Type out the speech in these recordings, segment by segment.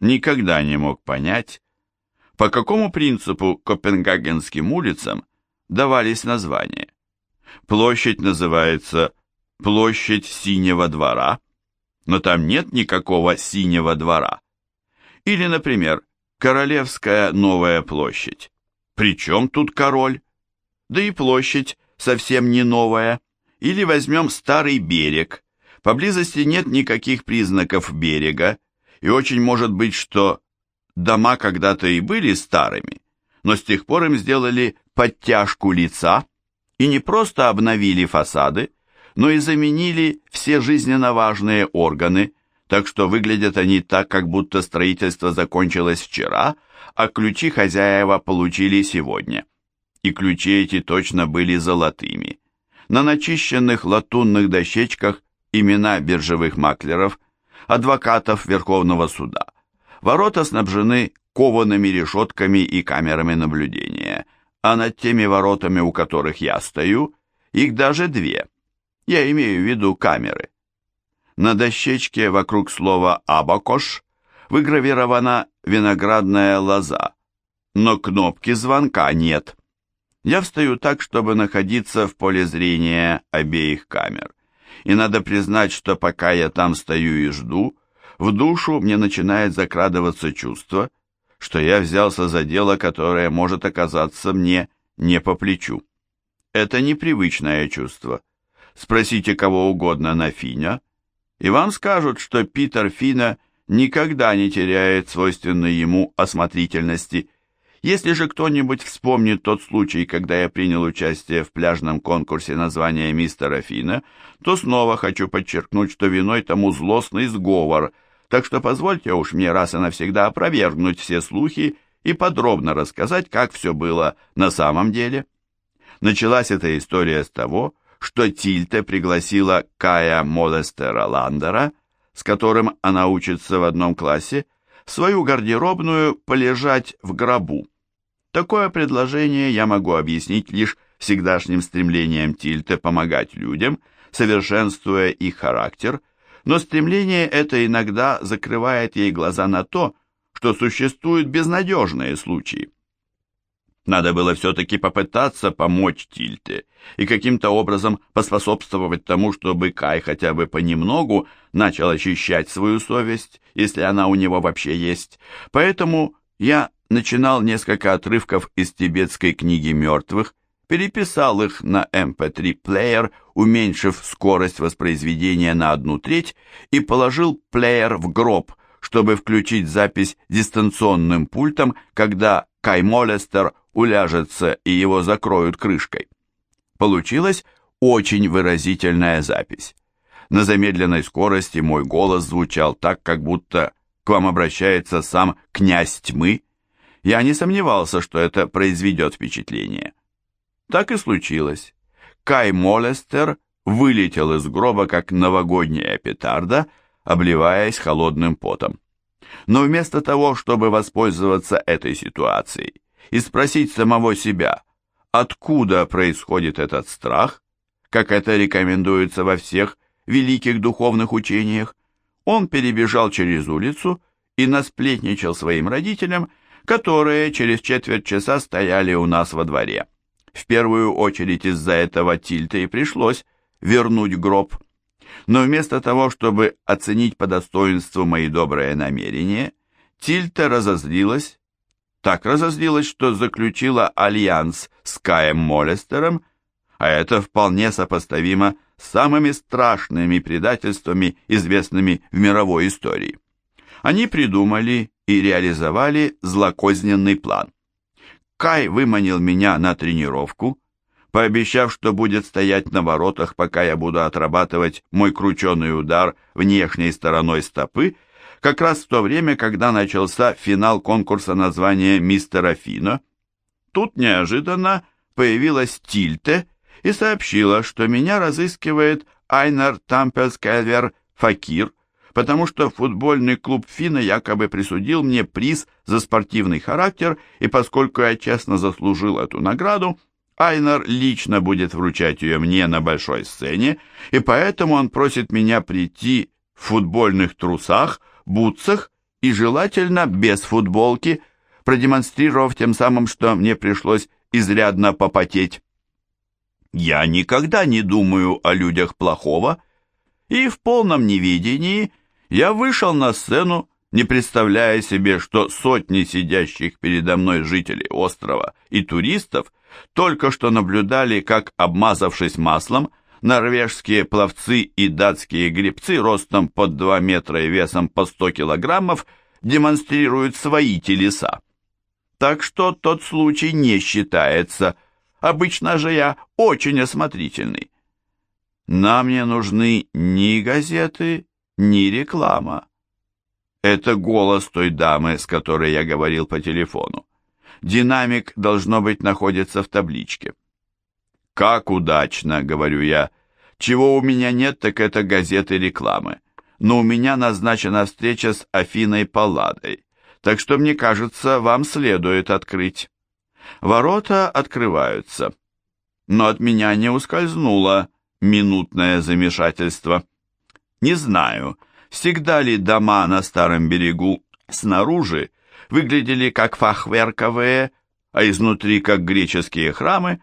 никогда не мог понять, по какому принципу Копенгагенским улицам давались названия. Площадь называется «Площадь Синего двора», но там нет никакого Синего двора. Или, например, Королевская Новая площадь. Причем тут король? Да и площадь совсем не новая. Или возьмем Старый берег. Поблизости нет никаких признаков берега, и очень может быть, что дома когда-то и были старыми, но с тех пор им сделали подтяжку лица и не просто обновили фасады, но и заменили все жизненно важные органы, так что выглядят они так, как будто строительство закончилось вчера, а ключи хозяева получили сегодня. И ключи эти точно были золотыми. На начищенных латунных дощечках имена биржевых маклеров, адвокатов Верховного суда. Ворота снабжены коваными решетками и камерами наблюдения, а над теми воротами, у которых я стою, их даже две. Я имею в виду камеры. На дощечке вокруг слова «абакош» выгравирована виноградная лоза, но кнопки звонка нет. Я встаю так, чтобы находиться в поле зрения обеих камер. И надо признать, что пока я там стою и жду, в душу мне начинает закрадываться чувство, что я взялся за дело, которое может оказаться мне не по плечу. Это непривычное чувство. Спросите кого угодно на Финя, и вам скажут, что Питер Фина никогда не теряет свойственной ему осмотрительности. Если же кто-нибудь вспомнит тот случай, когда я принял участие в пляжном конкурсе названия мистера Фина, то снова хочу подчеркнуть, что виной тому злостный сговор – так что позвольте уж мне раз и навсегда опровергнуть все слухи и подробно рассказать, как все было на самом деле. Началась эта история с того, что Тильте пригласила Кая Молестера Ландера, с которым она учится в одном классе, свою гардеробную полежать в гробу. Такое предложение я могу объяснить лишь всегдашним стремлением Тильте помогать людям, совершенствуя их характер но стремление это иногда закрывает ей глаза на то, что существуют безнадежные случаи. Надо было все-таки попытаться помочь Тильте и каким-то образом поспособствовать тому, чтобы Кай хотя бы понемногу начал очищать свою совесть, если она у него вообще есть. Поэтому я начинал несколько отрывков из тибетской книги мертвых, переписал их на MP3-плеер, эм уменьшив скорость воспроизведения на одну треть, и положил плеер в гроб, чтобы включить запись дистанционным пультом, когда Кай Молестер уляжется и его закроют крышкой. Получилась очень выразительная запись. На замедленной скорости мой голос звучал так, как будто к вам обращается сам князь тьмы. Я не сомневался, что это произведет впечатление. Так и случилось. Кай Молестер вылетел из гроба, как новогодняя петарда, обливаясь холодным потом. Но вместо того, чтобы воспользоваться этой ситуацией и спросить самого себя, откуда происходит этот страх, как это рекомендуется во всех великих духовных учениях, он перебежал через улицу и насплетничал своим родителям, которые через четверть часа стояли у нас во дворе. В первую очередь из-за этого Тильта и пришлось вернуть гроб. Но вместо того, чтобы оценить по достоинству мои добрые намерения, Тильта разозлилась, так разозлилась, что заключила альянс с Каем Молестером, а это вполне сопоставимо с самыми страшными предательствами, известными в мировой истории. Они придумали и реализовали злокозненный план. Кай выманил меня на тренировку, пообещав, что будет стоять на воротах, пока я буду отрабатывать мой крученый удар внешней стороной стопы, как раз в то время, когда начался финал конкурса названия «Мистера Фино». Тут неожиданно появилась Тильте и сообщила, что меня разыскивает Айнар Тампельскельвер Факир, потому что футбольный клуб Фина якобы присудил мне приз за спортивный характер, и поскольку я честно заслужил эту награду, Айнар лично будет вручать ее мне на большой сцене, и поэтому он просит меня прийти в футбольных трусах, бутсах и желательно без футболки, продемонстрировав тем самым, что мне пришлось изрядно попотеть. Я никогда не думаю о людях плохого, и в полном невидении я вышел на сцену, не представляя себе, что сотни сидящих передо мной жителей острова и туристов только что наблюдали, как, обмазавшись маслом, норвежские пловцы и датские гребцы ростом под 2 метра и весом по 100 килограммов демонстрируют свои телеса. Так что тот случай не считается. Обычно же я очень осмотрительный. Нам не нужны ни газеты, ни реклама. Это голос той дамы, с которой я говорил по телефону. Динамик, должно быть, находится в табличке. «Как удачно», — говорю я. «Чего у меня нет, так это газеты рекламы. Но у меня назначена встреча с Афиной Палладой, так что, мне кажется, вам следует открыть». Ворота открываются, но от меня не ускользнуло минутное замешательство. Не знаю, всегда ли дома на Старом берегу снаружи выглядели как фахверковые, а изнутри как греческие храмы,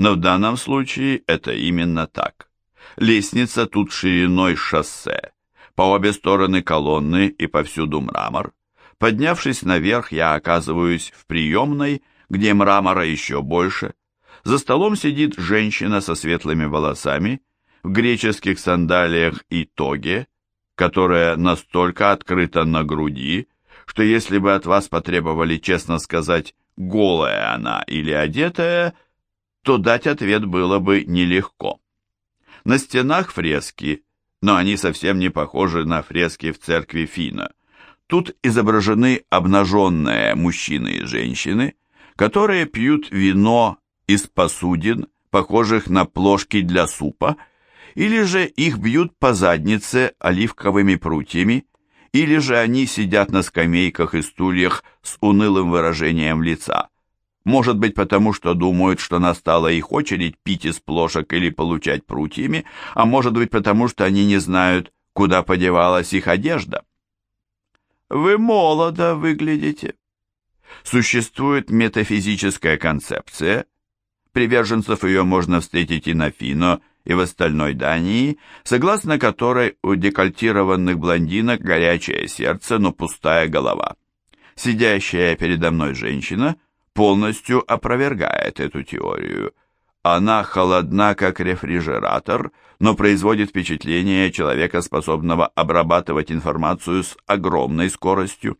но в данном случае это именно так. Лестница тут шириной шоссе, по обе стороны колонны и повсюду мрамор. Поднявшись наверх, я оказываюсь в приемной, где мрамора еще больше. За столом сидит женщина со светлыми волосами, в греческих сандалиях и тоге, которая настолько открыта на груди, что если бы от вас потребовали честно сказать, голая она или одетая, то дать ответ было бы нелегко. На стенах фрески, но они совсем не похожи на фрески в церкви Фина. Тут изображены обнаженные мужчины и женщины, которые пьют вино из посудин, похожих на плошки для супа, или же их бьют по заднице оливковыми прутьями, или же они сидят на скамейках и стульях с унылым выражением лица. Может быть, потому что думают, что настала их очередь пить из плошек или получать прутьями, а может быть, потому что они не знают, куда подевалась их одежда. Вы молодо выглядите. Существует метафизическая концепция, приверженцев ее можно встретить и на Фино, и в остальной Дании, согласно которой у декольтированных блондинок горячее сердце, но пустая голова. Сидящая передо мной женщина полностью опровергает эту теорию. Она холодна, как рефрижератор, но производит впечатление человека, способного обрабатывать информацию с огромной скоростью.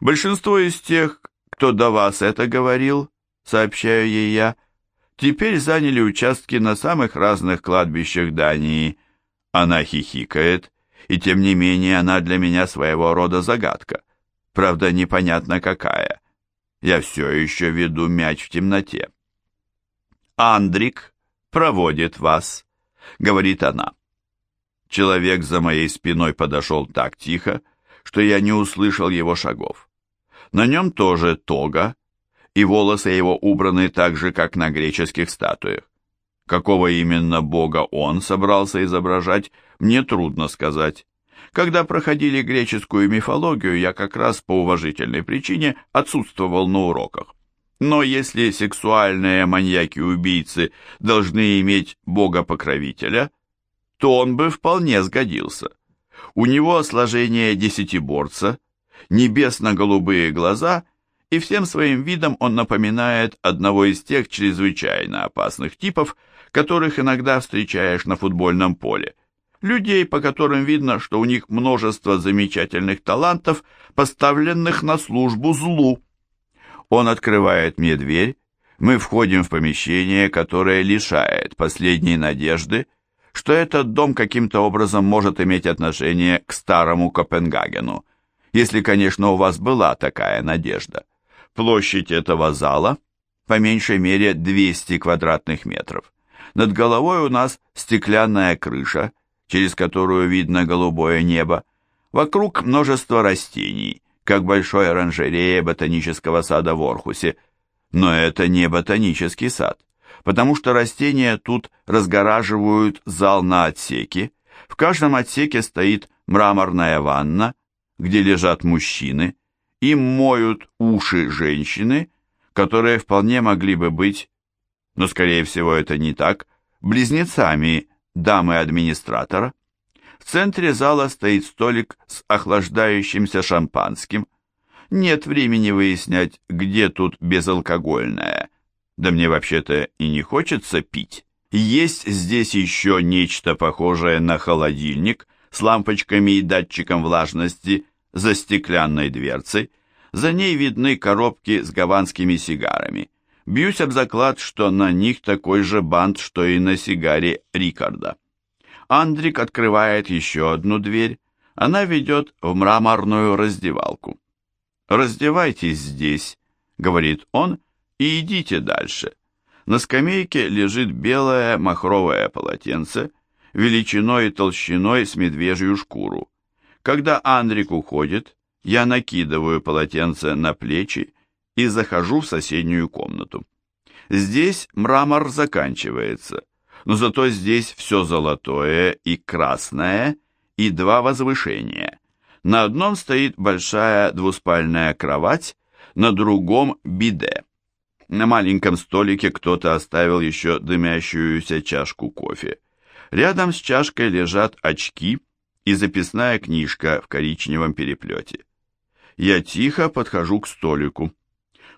Большинство из тех, кто до вас это говорил, сообщаю ей я, теперь заняли участки на самых разных кладбищах Дании. Она хихикает, и тем не менее она для меня своего рода загадка. Правда, непонятно какая. Я все еще веду мяч в темноте. «Андрик проводит вас», — говорит она. Человек за моей спиной подошел так тихо, что я не услышал его шагов. На нем тоже тога, и волосы его убраны так же, как на греческих статуях. Какого именно бога он собрался изображать, мне трудно сказать. Когда проходили греческую мифологию, я как раз по уважительной причине отсутствовал на уроках. Но если сексуальные маньяки-убийцы должны иметь бога-покровителя, то он бы вполне сгодился. У него сложение десятиборца, небесно-голубые глаза – и всем своим видом он напоминает одного из тех чрезвычайно опасных типов, которых иногда встречаешь на футбольном поле. Людей, по которым видно, что у них множество замечательных талантов, поставленных на службу злу. Он открывает мне дверь, мы входим в помещение, которое лишает последней надежды, что этот дом каким-то образом может иметь отношение к старому Копенгагену, если, конечно, у вас была такая надежда. Площадь этого зала по меньшей мере 200 квадратных метров. Над головой у нас стеклянная крыша, через которую видно голубое небо. Вокруг множество растений, как большой оранжерея ботанического сада в Орхусе. Но это не ботанический сад, потому что растения тут разгораживают зал на отсеки. В каждом отсеке стоит мраморная ванна, где лежат мужчины, им моют уши женщины, которые вполне могли бы быть, но скорее всего это не так, близнецами дамы-администратора. В центре зала стоит столик с охлаждающимся шампанским. Нет времени выяснять, где тут безалкогольное. Да мне вообще-то и не хочется пить. Есть здесь еще нечто похожее на холодильник с лампочками и датчиком влажности за стеклянной дверцей. За ней видны коробки с гаванскими сигарами. Бьюсь об заклад, что на них такой же бант, что и на сигаре Рикарда. Андрик открывает еще одну дверь. Она ведет в мраморную раздевалку. «Раздевайтесь здесь», — говорит он, — «и идите дальше». На скамейке лежит белое махровое полотенце, величиной и толщиной с медвежью шкуру. Когда Андрик уходит, я накидываю полотенце на плечи и захожу в соседнюю комнату. Здесь мрамор заканчивается, но зато здесь все золотое и красное и два возвышения. На одном стоит большая двуспальная кровать, на другом – биде. На маленьком столике кто-то оставил еще дымящуюся чашку кофе. Рядом с чашкой лежат очки и записная книжка в коричневом переплете. Я тихо подхожу к столику.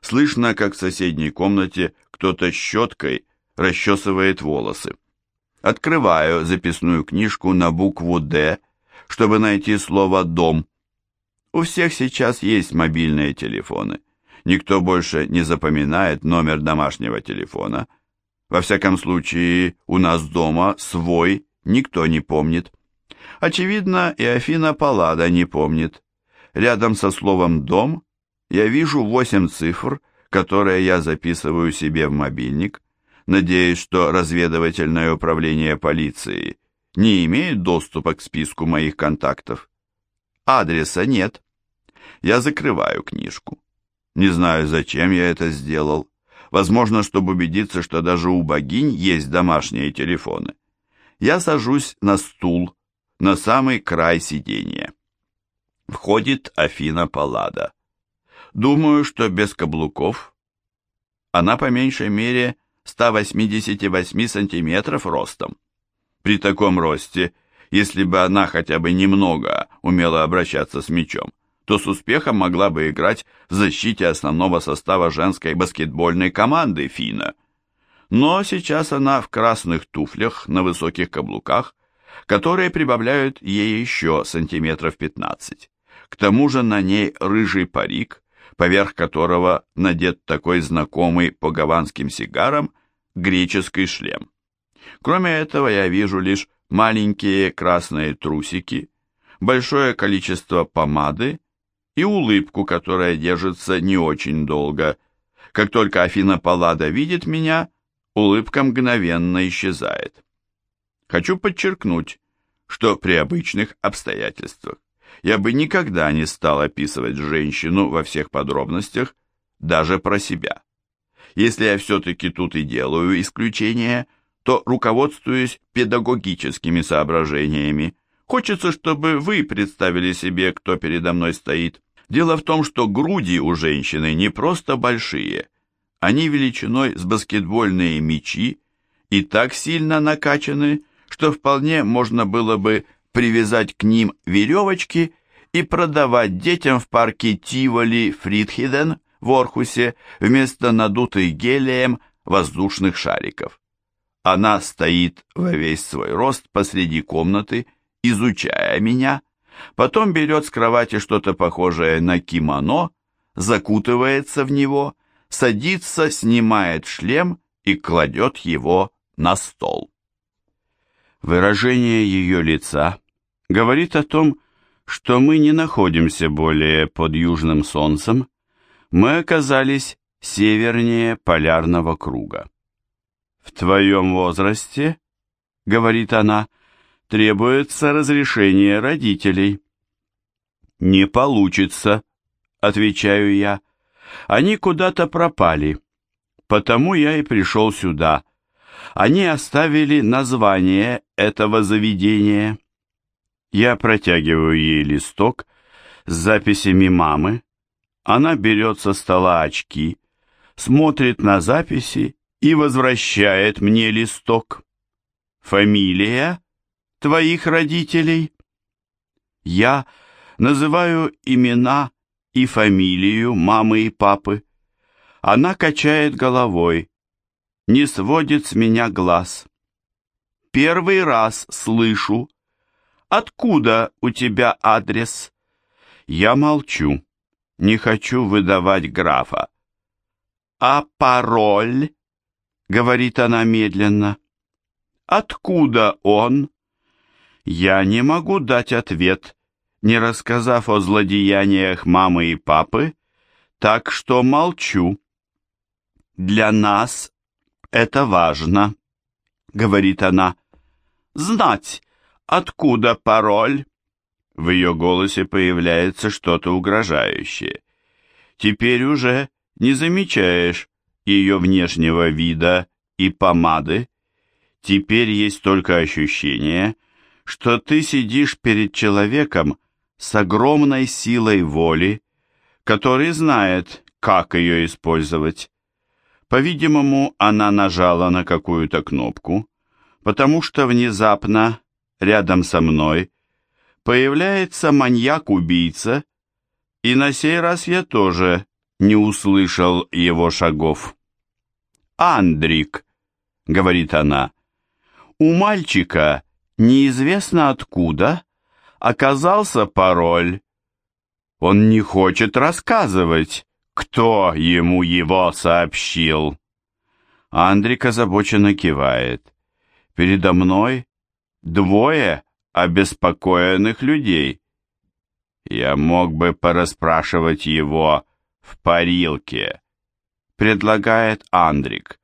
Слышно, как в соседней комнате кто-то щеткой расчесывает волосы. Открываю записную книжку на букву «Д», чтобы найти слово «дом». У всех сейчас есть мобильные телефоны. Никто больше не запоминает номер домашнего телефона. Во всяком случае, у нас дома свой никто не помнит. Очевидно, и Афина Паллада не помнит. Рядом со словом «дом» я вижу восемь цифр, которые я записываю себе в мобильник, надеясь, что разведывательное управление полиции не имеет доступа к списку моих контактов. Адреса нет. Я закрываю книжку. Не знаю, зачем я это сделал. Возможно, чтобы убедиться, что даже у богинь есть домашние телефоны. Я сажусь на стул, на самый край сиденья. Входит Афина Паллада. Думаю, что без каблуков. Она по меньшей мере 188 сантиметров ростом. При таком росте, если бы она хотя бы немного умела обращаться с мячом, то с успехом могла бы играть в защите основного состава женской баскетбольной команды Фина. Но сейчас она в красных туфлях на высоких каблуках, которые прибавляют ей еще сантиметров 15. К тому же на ней рыжий парик, поверх которого надет такой знакомый по гаванским сигарам греческий шлем. Кроме этого я вижу лишь маленькие красные трусики, большое количество помады и улыбку, которая держится не очень долго. Как только Афина Паллада видит меня, улыбка мгновенно исчезает. Хочу подчеркнуть, что при обычных обстоятельствах я бы никогда не стал описывать женщину во всех подробностях, даже про себя. Если я все-таки тут и делаю исключение, то руководствуюсь педагогическими соображениями. Хочется, чтобы вы представили себе, кто передо мной стоит. Дело в том, что груди у женщины не просто большие, они величиной с баскетбольные мячи и так сильно накачаны, что вполне можно было бы привязать к ним веревочки и продавать детям в парке Тиволи Фридхиден в Орхусе вместо надутых гелием воздушных шариков. Она стоит во весь свой рост посреди комнаты, изучая меня, Потом берет с кровати что-то похожее на кимоно, закутывается в него, садится, снимает шлем и кладет его на стол. Выражение ее лица говорит о том, что мы не находимся более под южным солнцем, мы оказались севернее полярного круга. «В твоем возрасте, — говорит она, требуется разрешение родителей. Не получится, отвечаю я. Они куда-то пропали. Потому я и пришел сюда. Они оставили название этого заведения. Я протягиваю ей листок, с записями мамы. Она берет со стола очки, смотрит на записи и возвращает мне листок. Фамилия твоих родителей? Я называю имена и фамилию мамы и папы. Она качает головой, не сводит с меня глаз. Первый раз слышу. Откуда у тебя адрес? Я молчу, не хочу выдавать графа. А пароль? Говорит она медленно. Откуда он? Я не могу дать ответ, не рассказав о злодеяниях мамы и папы, так что молчу. Для нас это важно, говорит она. Знать, откуда пароль. В ее голосе появляется что-то угрожающее. Теперь уже не замечаешь ее внешнего вида и помады. Теперь есть только ощущение, что ты сидишь перед человеком с огромной силой воли, который знает, как ее использовать. По-видимому, она нажала на какую-то кнопку, потому что внезапно рядом со мной появляется маньяк-убийца, и на сей раз я тоже не услышал его шагов. «Андрик», — говорит она, — «у мальчика неизвестно откуда оказался пароль. Он не хочет рассказывать, кто ему его сообщил. Андрик озабоченно кивает. Передо мной двое обеспокоенных людей. Я мог бы порасспрашивать его в парилке, предлагает Андрик.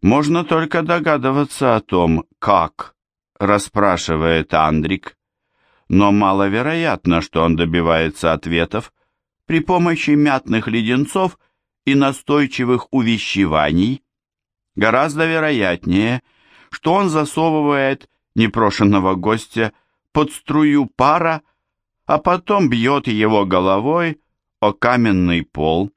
Можно только догадываться о том, как, расспрашивает Андрик но маловероятно, что он добивается ответов при помощи мятных леденцов и настойчивых увещеваний. Гораздо вероятнее, что он засовывает непрошенного гостя под струю пара, а потом бьет его головой о каменный пол.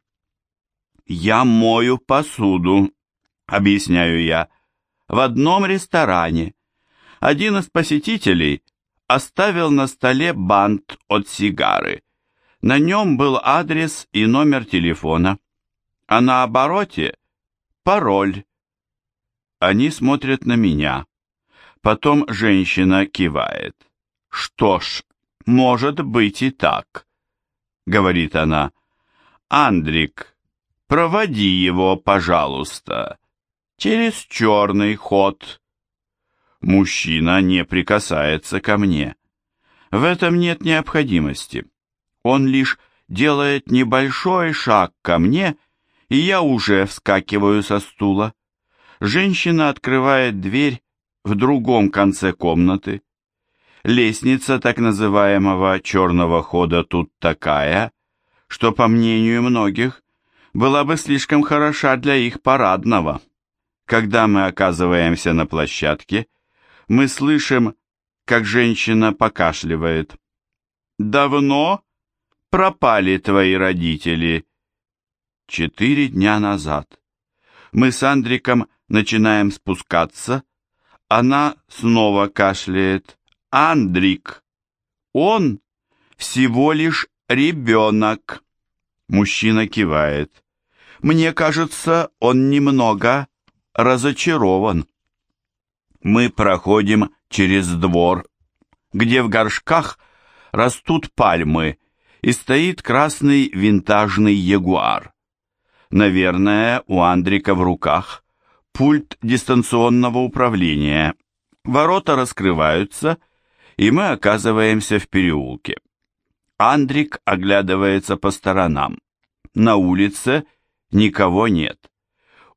«Я мою посуду», — объясняю я, — «в одном ресторане. Один из посетителей оставил на столе бант от сигары. На нем был адрес и номер телефона, а на обороте – пароль. Они смотрят на меня. Потом женщина кивает. «Что ж, может быть и так», — говорит она. «Андрик, проводи его, пожалуйста, через черный ход». Мужчина не прикасается ко мне. В этом нет необходимости. Он лишь делает небольшой шаг ко мне, и я уже вскакиваю со стула. Женщина открывает дверь в другом конце комнаты. Лестница так называемого черного хода тут такая, что, по мнению многих, была бы слишком хороша для их парадного. Когда мы оказываемся на площадке, мы слышим, как женщина покашливает. «Давно пропали твои родители?» «Четыре дня назад. Мы с Андриком начинаем спускаться. Она снова кашляет. Андрик! Он всего лишь ребенок!» Мужчина кивает. «Мне кажется, он немного разочарован» мы проходим через двор, где в горшках растут пальмы и стоит красный винтажный ягуар. Наверное, у Андрика в руках пульт дистанционного управления. Ворота раскрываются, и мы оказываемся в переулке. Андрик оглядывается по сторонам. На улице никого нет.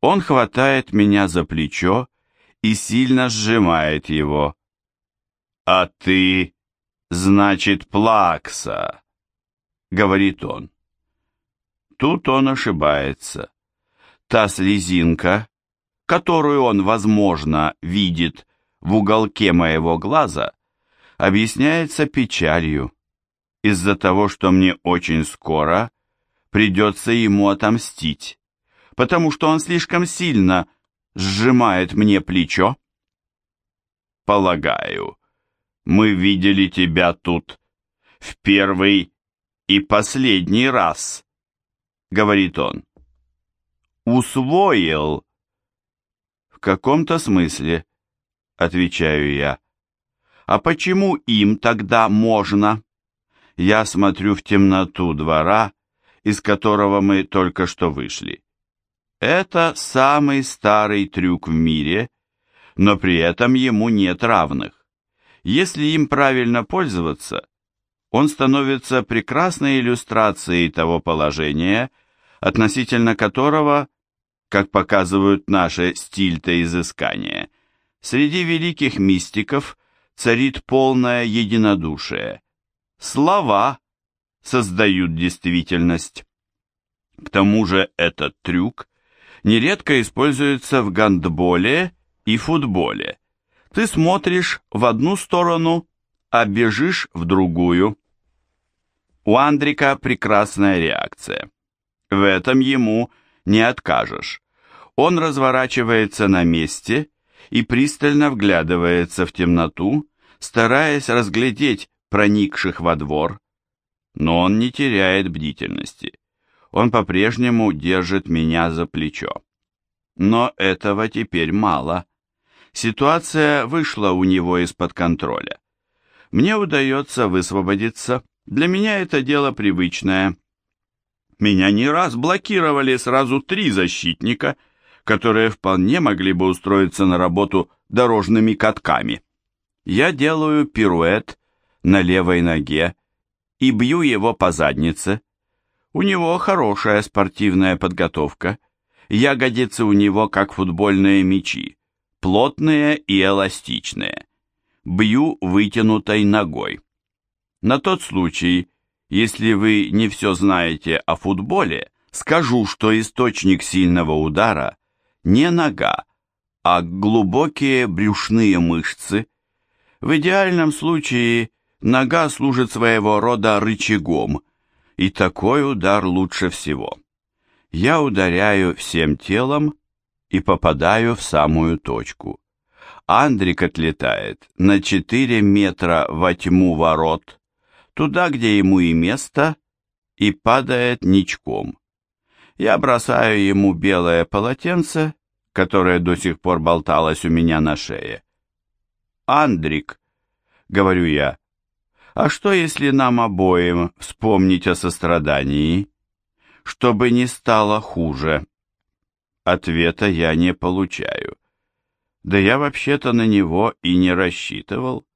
Он хватает меня за плечо и сильно сжимает его. «А ты, значит, плакса», — говорит он. Тут он ошибается. Та слезинка, которую он, возможно, видит в уголке моего глаза, объясняется печалью. из-за того, что мне очень скоро придется ему отомстить, потому что он слишком сильно сжимает мне плечо. Полагаю, мы видели тебя тут в первый и последний раз, говорит он. Усвоил. В каком-то смысле, отвечаю я. А почему им тогда можно? Я смотрю в темноту двора, из которого мы только что вышли. Это самый старый трюк в мире, но при этом ему нет равных. Если им правильно пользоваться, он становится прекрасной иллюстрацией того положения, относительно которого, как показывают наши стиль-то изыскания, среди великих мистиков царит полное единодушие. Слова создают действительность. К тому же этот трюк нередко используется в гандболе и футболе. Ты смотришь в одну сторону, а бежишь в другую. У Андрика прекрасная реакция. В этом ему не откажешь. Он разворачивается на месте и пристально вглядывается в темноту, стараясь разглядеть проникших во двор. Но он не теряет бдительности. Он по-прежнему держит меня за плечо. Но этого теперь мало. Ситуация вышла у него из-под контроля. Мне удается высвободиться. Для меня это дело привычное. Меня не раз блокировали сразу три защитника, которые вполне могли бы устроиться на работу дорожными катками. Я делаю пируэт на левой ноге и бью его по заднице. У него хорошая спортивная подготовка. Ягодицы у него как футбольные мячи, плотные и эластичные. Бью вытянутой ногой. На тот случай, если вы не все знаете о футболе, скажу, что источник сильного удара не нога, а глубокие брюшные мышцы. В идеальном случае нога служит своего рода рычагом, и такой удар лучше всего. Я ударяю всем телом и попадаю в самую точку. Андрик отлетает на 4 метра во тьму ворот, туда, где ему и место, и падает ничком. Я бросаю ему белое полотенце, которое до сих пор болталось у меня на шее. «Андрик», — говорю я, — «а что, если нам обоим вспомнить о сострадании, чтобы не стало хуже?» Ответа я не получаю. Да я вообще-то на него и не рассчитывал,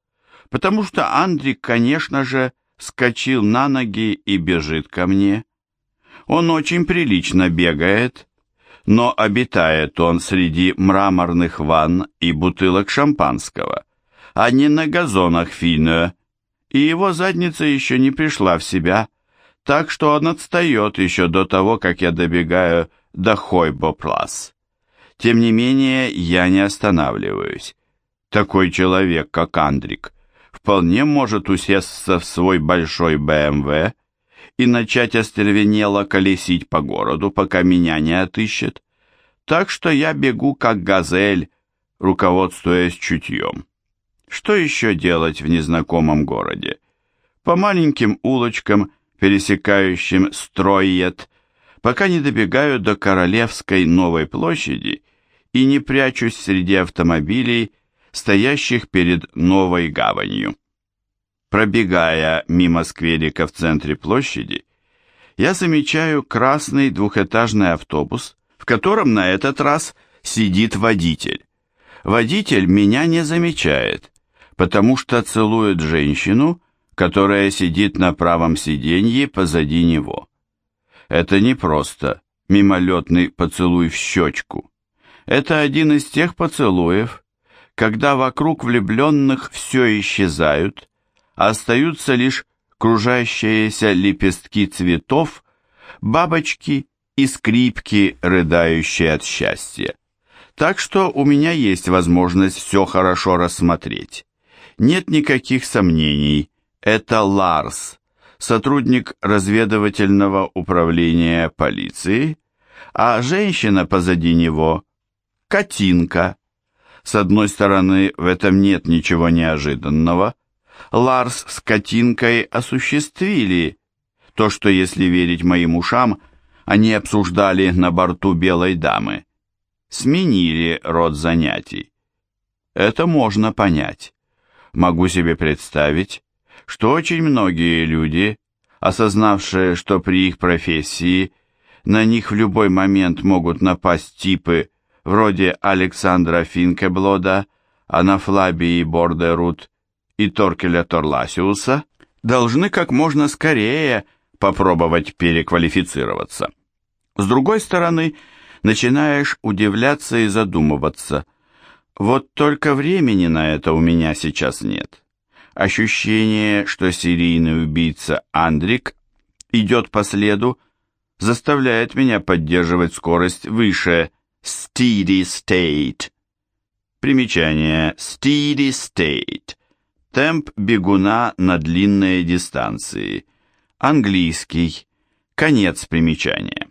потому что Андрик, конечно же, вскочил на ноги и бежит ко мне. Он очень прилично бегает, но обитает он среди мраморных ванн и бутылок шампанского, а не на газонах Финеа, и его задница еще не пришла в себя, так что он отстает еще до того, как я добегаю до Хойбоплас. Тем не менее, я не останавливаюсь. Такой человек, как Андрик, вполне может усесться в свой большой БМВ и начать остервенело колесить по городу, пока меня не отыщет. Так что я бегу как газель, руководствуясь чутьем. Что еще делать в незнакомом городе? По маленьким улочкам, пересекающим Стройет, пока не добегаю до Королевской новой площади и не прячусь среди автомобилей, стоящих перед новой гаванью. Пробегая мимо скверика в центре площади, я замечаю красный двухэтажный автобус, в котором на этот раз сидит водитель. Водитель меня не замечает, потому что целует женщину, которая сидит на правом сиденье позади него. Это не просто мимолетный поцелуй в щечку. Это один из тех поцелуев, когда вокруг влюбленных все исчезают, а остаются лишь кружащиеся лепестки цветов, бабочки и скрипки, рыдающие от счастья. Так что у меня есть возможность все хорошо рассмотреть. Нет никаких сомнений, это Ларс, сотрудник разведывательного управления полиции, а женщина позади него – Катинка. С одной стороны, в этом нет ничего неожиданного. Ларс с Катинкой осуществили то, что, если верить моим ушам, они обсуждали на борту Белой дамы. Сменили род занятий. Это можно понять. Могу себе представить, что очень многие люди, осознавшие, что при их профессии на них в любой момент могут напасть типы вроде Александра Финкеблода, Анафлабии Бордерут и Торкеля Торласиуса, должны как можно скорее попробовать переквалифицироваться. С другой стороны, начинаешь удивляться и задумываться. Вот только времени на это у меня сейчас нет. Ощущение, что серийный убийца Андрик идет по следу, заставляет меня поддерживать скорость выше steady state. Примечание steady state. Темп бегуна на длинные дистанции. Английский. Конец примечания.